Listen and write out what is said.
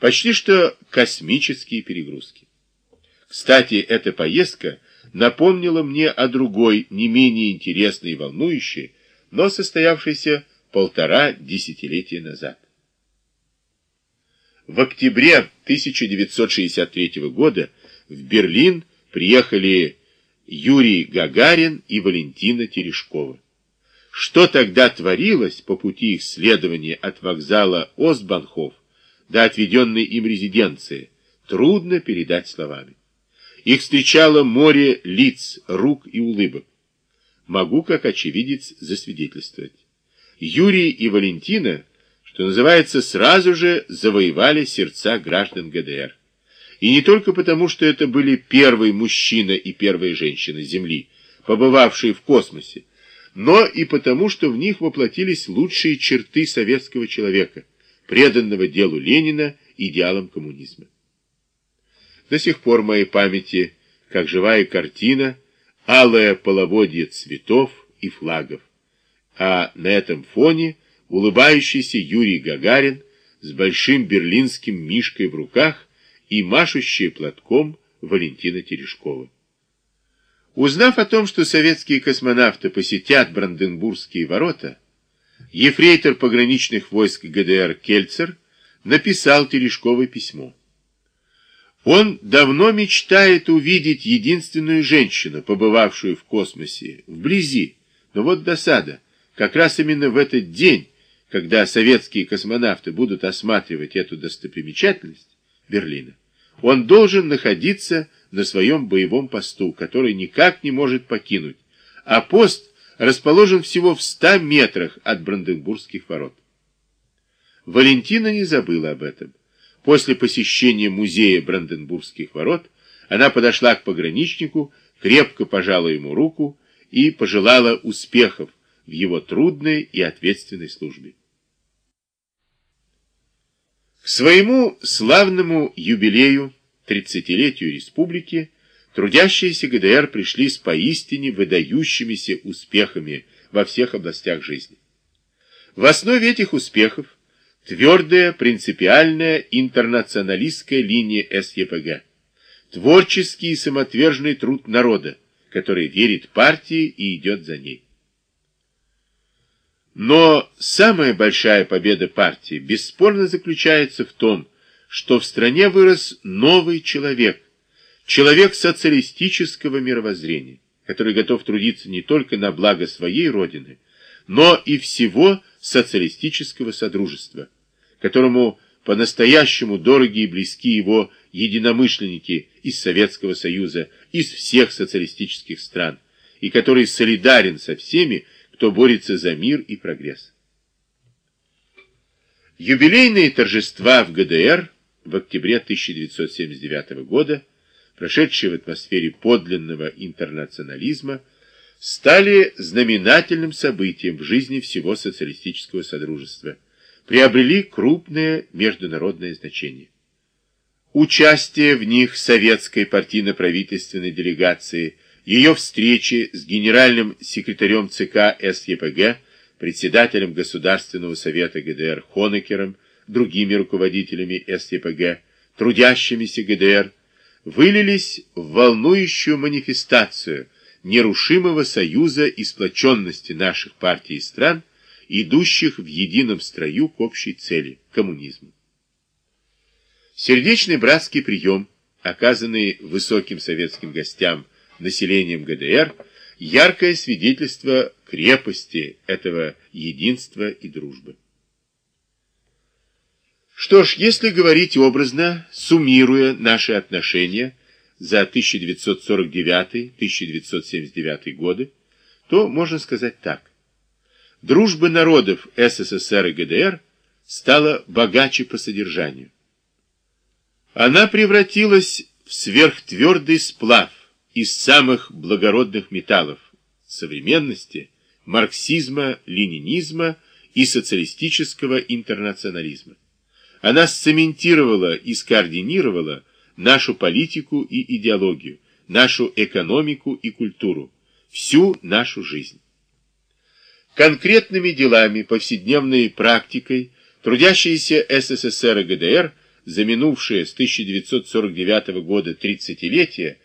Почти что космические перегрузки. Кстати, эта поездка напомнила мне о другой, не менее интересной и волнующей, но состоявшейся полтора десятилетия назад. В октябре 1963 года в Берлин приехали Юрий Гагарин и Валентина Терешкова. Что тогда творилось по пути их следования от вокзала Остбанхоф до отведенной им резиденции, трудно передать словами. Их встречало море лиц, рук и улыбок. Могу, как очевидец, засвидетельствовать. Юрий и Валентина, что называется, сразу же завоевали сердца граждан ГДР. И не только потому, что это были первый мужчина и первая женщина Земли, побывавшие в космосе, но и потому, что в них воплотились лучшие черты советского человека, преданного делу Ленина, идеалам коммунизма. До сих пор в моей памяти, как живая картина, алое половодье цветов и флагов, а на этом фоне улыбающийся Юрий Гагарин с большим берлинским мишкой в руках и машущая платком Валентина Терешкова. Узнав о том, что советские космонавты посетят Бранденбургские ворота, ефрейтор пограничных войск ГДР Кельцер написал Терешковой письмо. Он давно мечтает увидеть единственную женщину, побывавшую в космосе, вблизи. Но вот досада. Как раз именно в этот день, когда советские космонавты будут осматривать эту достопримечательность Берлина, он должен находиться на своем боевом посту, который никак не может покинуть, а пост расположен всего в 100 метрах от Бранденбургских ворот. Валентина не забыла об этом. После посещения музея Бранденбургских ворот она подошла к пограничнику, крепко пожала ему руку и пожелала успехов в его трудной и ответственной службе. К своему славному юбилею, 30-летию республики, трудящиеся ГДР пришли с поистине выдающимися успехами во всех областях жизни. В основе этих успехов Твердая, принципиальная, интернационалистская линия СЕПГ. Творческий и самоотверженный труд народа, который верит партии и идет за ней. Но самая большая победа партии бесспорно заключается в том, что в стране вырос новый человек, человек социалистического мировоззрения, который готов трудиться не только на благо своей родины, но и всего социалистического содружества, которому по-настоящему дороги и близки его единомышленники из Советского Союза, из всех социалистических стран, и который солидарен со всеми, кто борется за мир и прогресс. Юбилейные торжества в ГДР в октябре 1979 года, прошедшие в атмосфере подлинного интернационализма, стали знаменательным событием в жизни всего социалистического содружества – приобрели крупное международное значение. Участие в них советской партийно-правительственной делегации, ее встречи с генеральным секретарем ЦК СЕПГ, председателем Государственного совета ГДР Хонекером, другими руководителями СЕПГ, трудящимися ГДР, вылились в волнующую манифестацию нерушимого союза и сплоченности наших партий и стран – идущих в едином строю к общей цели – коммунизму. Сердечный братский прием, оказанный высоким советским гостям населением ГДР, яркое свидетельство крепости этого единства и дружбы. Что ж, если говорить образно, суммируя наши отношения за 1949-1979 годы, то можно сказать так. Дружба народов СССР и ГДР стала богаче по содержанию. Она превратилась в сверхтвердый сплав из самых благородных металлов современности, марксизма, ленинизма и социалистического интернационализма. Она сцементировала и скоординировала нашу политику и идеологию, нашу экономику и культуру, всю нашу жизнь. Конкретными делами, повседневной практикой трудящиеся СССР и ГДР за минувшее с 1949 года 30-летие